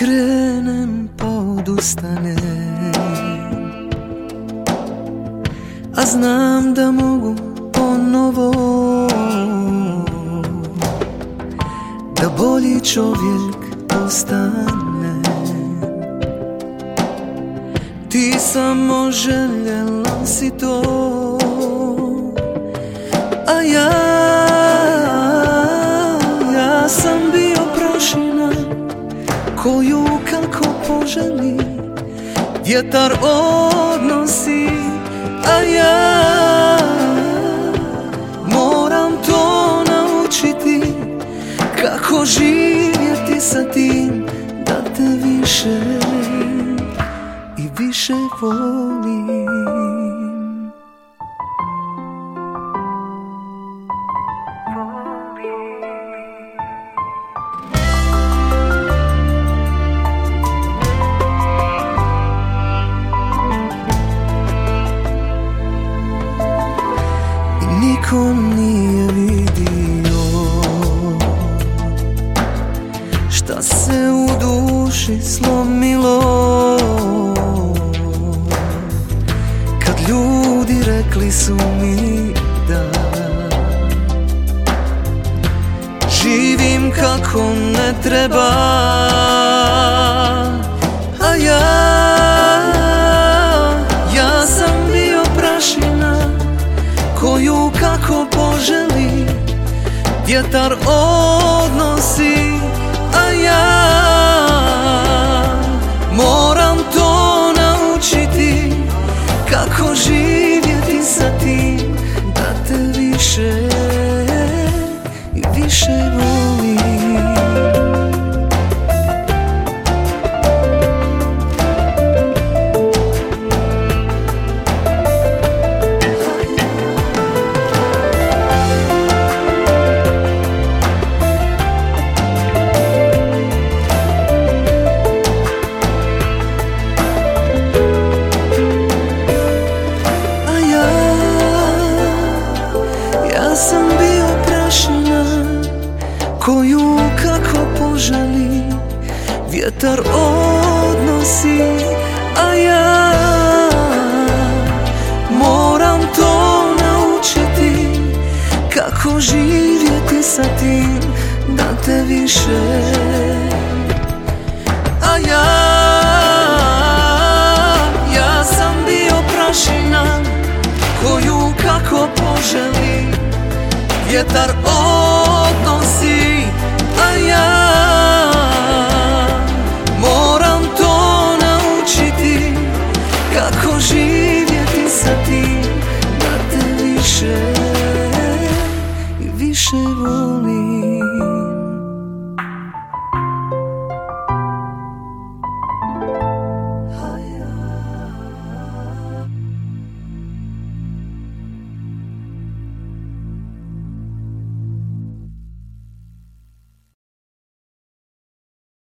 krenem pa odustanem A znam da mogu ponovo Da bolji čovjek postane Ti samo željela si to A ja, Koju kako poželi. Vjetar odnosi A ja moram to naučiti. Kako živjeti sa tim Da te više i više volim niko nije vidio. Šta se u duši slomilo? Kad ljudi rekli su mi da Živim kako ne treba A ja, Vjetar odnosi, a ja moram to naučiti. Kako živjeti sa tim da te više i više volim Vjetar odnosi A ja moram to naučiti. Kako živjeti sa tim Da te više? A ja, ja sam bio prašina Koju kako poželi Vjetar odnosi A ja